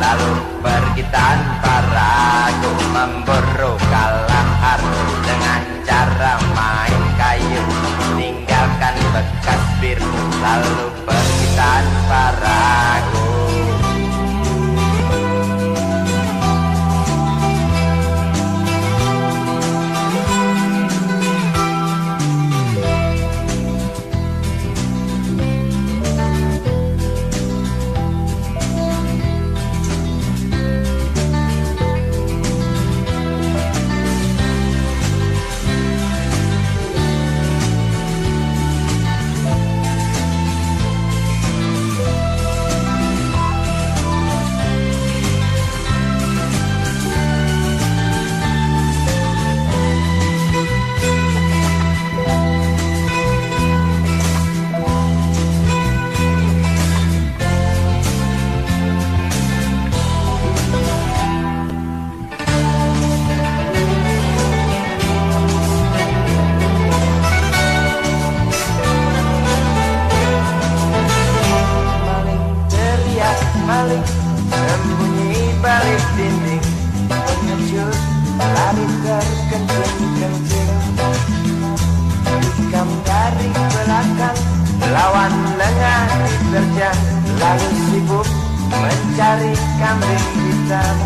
lalu pergi tanpa ragu memburu kalah harus dengan cara main kayu tinggalkan bekas biru lalu pergi tanpa ragu. Lawan lengah bekerja Lalu sibuk mencari kambing hitam.